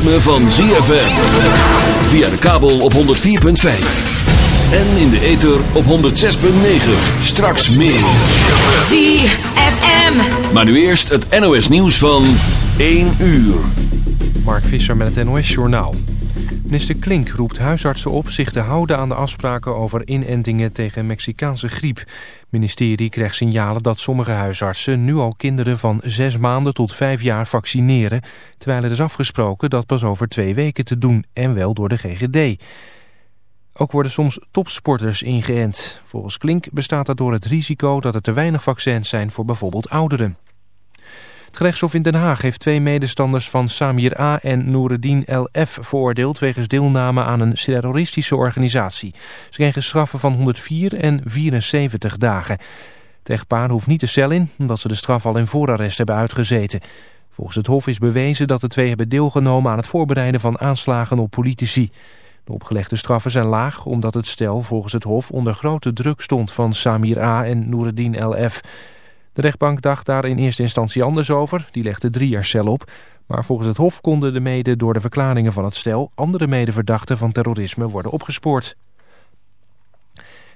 ritme van ZFM. Via de kabel op 104.5. En in de ether op 106.9. Straks meer. ZFM. Maar nu eerst het NOS nieuws van 1 uur. Mark Visser met het NOS Journaal. Minister Klink roept huisartsen op zich te houden aan de afspraken over inentingen tegen Mexicaanse griep. Het ministerie krijgt signalen dat sommige huisartsen nu al kinderen van zes maanden tot vijf jaar vaccineren, terwijl er is afgesproken dat pas over twee weken te doen en wel door de GGD. Ook worden soms topsporters ingeënt. Volgens Klink bestaat daardoor het risico dat er te weinig vaccins zijn voor bijvoorbeeld ouderen. Het gerechtshof in Den Haag heeft twee medestanders van Samir A. en Noureddin L.F. veroordeeld... wegens deelname aan een terroristische organisatie. Ze kregen straffen van 104 en 74 dagen. Het echtpaar hoeft niet de cel in, omdat ze de straf al in voorarrest hebben uitgezeten. Volgens het hof is bewezen dat de twee hebben deelgenomen... aan het voorbereiden van aanslagen op politici. De opgelegde straffen zijn laag omdat het stel volgens het hof... onder grote druk stond van Samir A. en Noureddin L.F., de rechtbank dacht daar in eerste instantie anders over. Die legde drie jaar cel op. Maar volgens het Hof konden de mede door de verklaringen van het stel... andere medeverdachten van terrorisme worden opgespoord.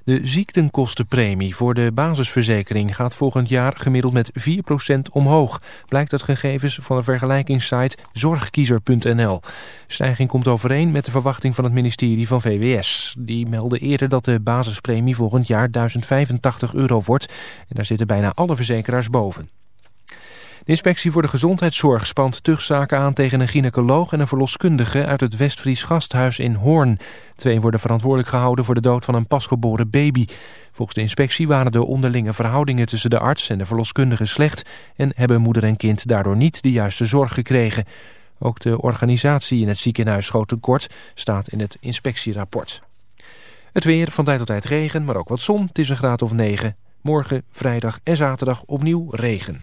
De ziektenkostenpremie voor de basisverzekering gaat volgend jaar gemiddeld met 4% omhoog. Blijkt uit gegevens van de vergelijkingssite zorgkiezer.nl. Stijging komt overeen met de verwachting van het ministerie van VWS. Die meldde eerder dat de basispremie volgend jaar 1085 euro wordt. En daar zitten bijna alle verzekeraars boven. De inspectie voor de gezondheidszorg spant tuchtzaken aan tegen een gynaecoloog en een verloskundige uit het Westfries gasthuis in Hoorn. Twee worden verantwoordelijk gehouden voor de dood van een pasgeboren baby. Volgens de inspectie waren de onderlinge verhoudingen tussen de arts en de verloskundige slecht en hebben moeder en kind daardoor niet de juiste zorg gekregen. Ook de organisatie in het ziekenhuis schoot tekort, staat in het inspectierapport. Het weer, van tijd tot tijd regen, maar ook wat zon. Het is een graad of 9. Morgen, vrijdag en zaterdag opnieuw regen.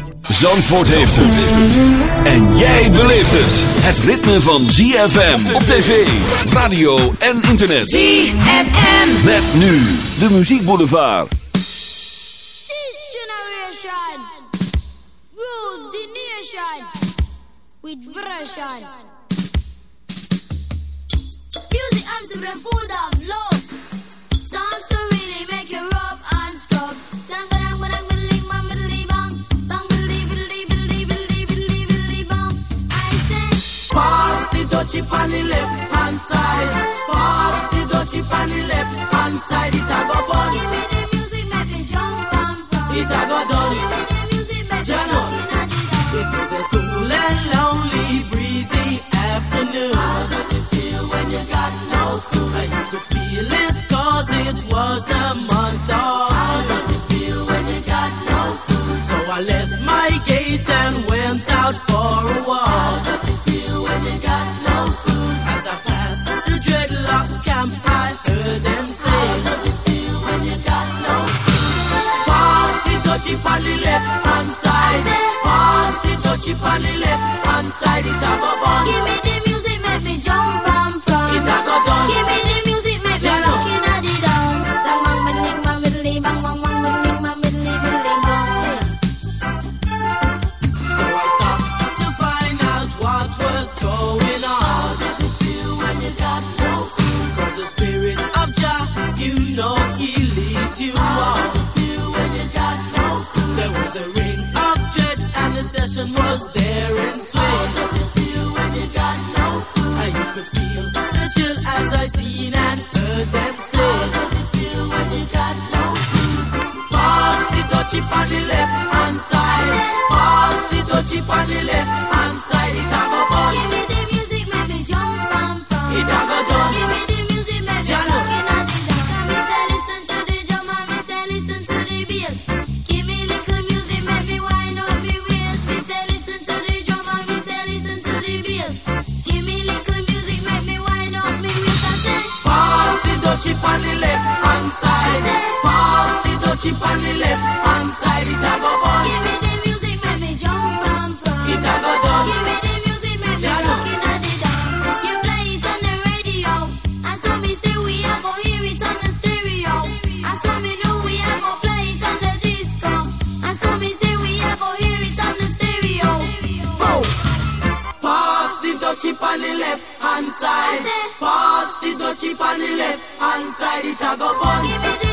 Zandvoort heeft het. En jij beleeft het. Het ritme van ZFM op tv, radio en internet. ZFM. Met nu de muziekboulevard. This generation rules the nation with version. Music Amsterdam full of love. Dutchie on the left hand side. Pass the dutchie on the left hand side. It a go bun. give me the music, make me jump and from. It a go done. Give me the music, make me jump in the It was a cool and lonely, breezy afternoon. How does it feel when you got no food? And you could feel it cause it was the month of How does it feel when you got no food? So I left my gate and went out for a walk. The on the left hand side. Pass the dutchie on the left hand side. It a go. Give me the Session was there and swing. How does it feel when you got no food? I could feel the chill as I seen and heard them say. How does it feel when you got no food? Pass the dutchie on the left hand side. Pass the dutchie on the left hand side.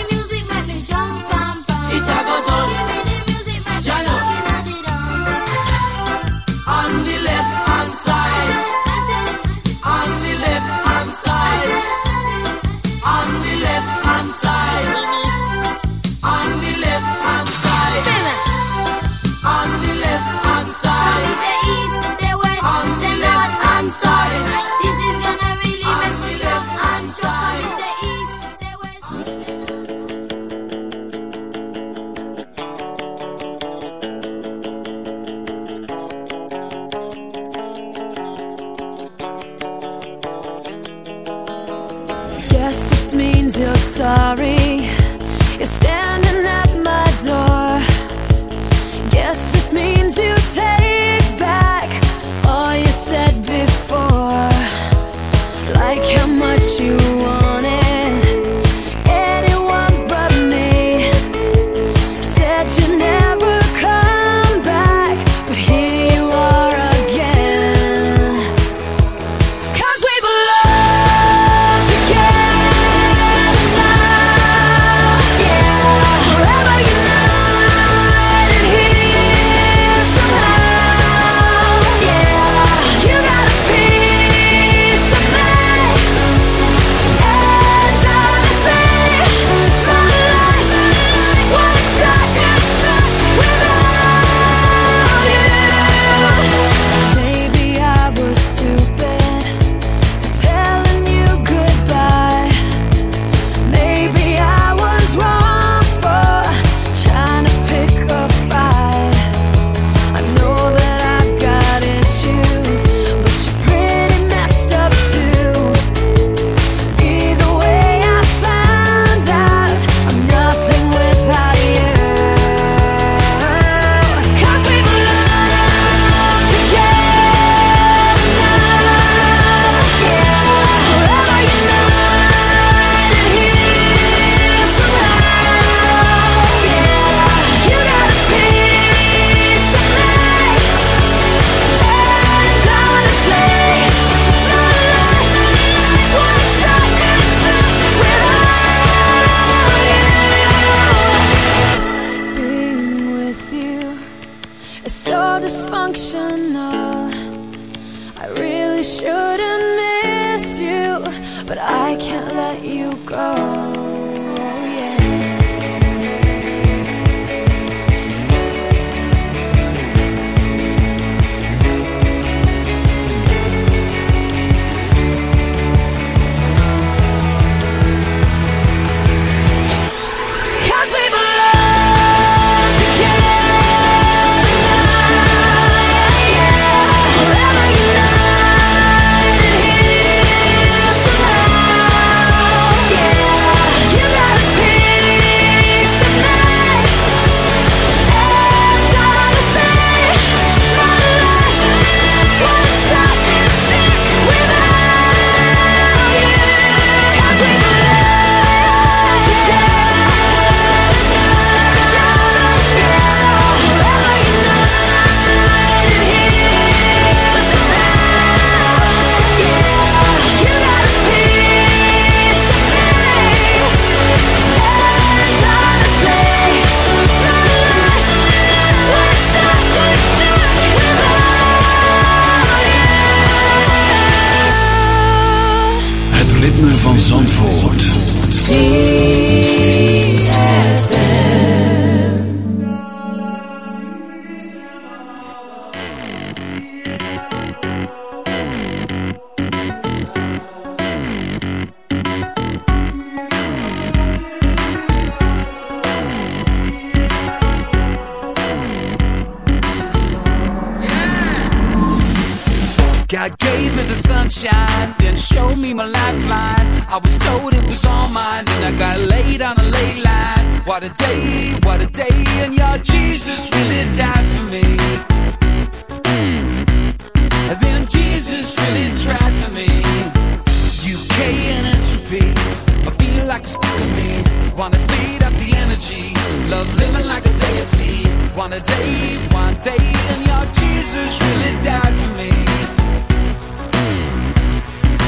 Wanna feed up the energy, love living like a deity. Wanna date one day, and your Jesus really died for me.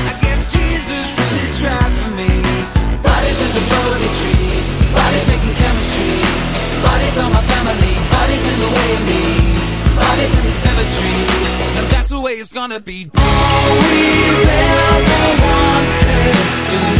I guess Jesus really tried for me. Bodies in the bodhi tree, bodies making chemistry. Bodies on my family, bodies in the way of me. Bodies in the cemetery, and that's the way it's gonna be. All we ever wanted is to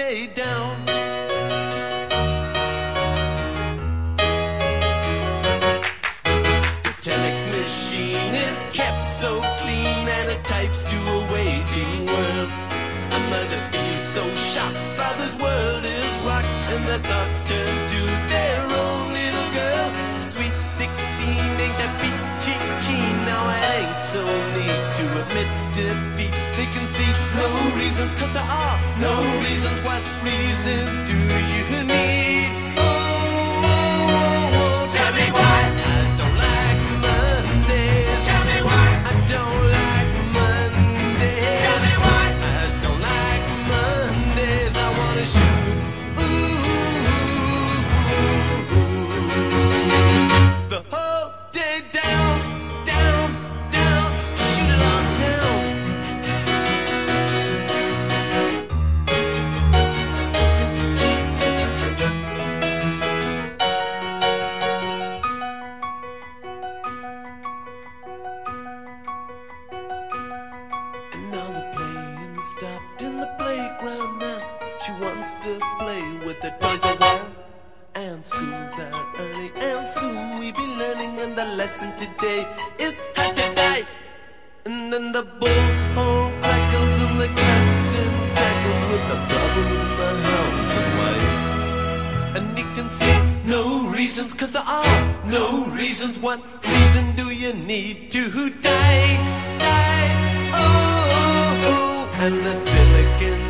stay down. The telex machine is kept so clean and it types to a waiting world. A mother feels so shocked, father's world is rocked, and the thoughts turn to their own little girl. Sweet 16, ain't that peachy keen? Now I ain't so neat to admit defeat. They can see no reasons, cause there are no reasons. What reasons She wants to play with the toys around. And school's out early, and soon we be learning. And the lesson today is how to die. And then the bullhorn crackles, and the captain tackles with the problems in the house and wife. And he can see no reasons, cause there are no reasons. What reason do you need to die? Die, oh, oh, oh. And the silicon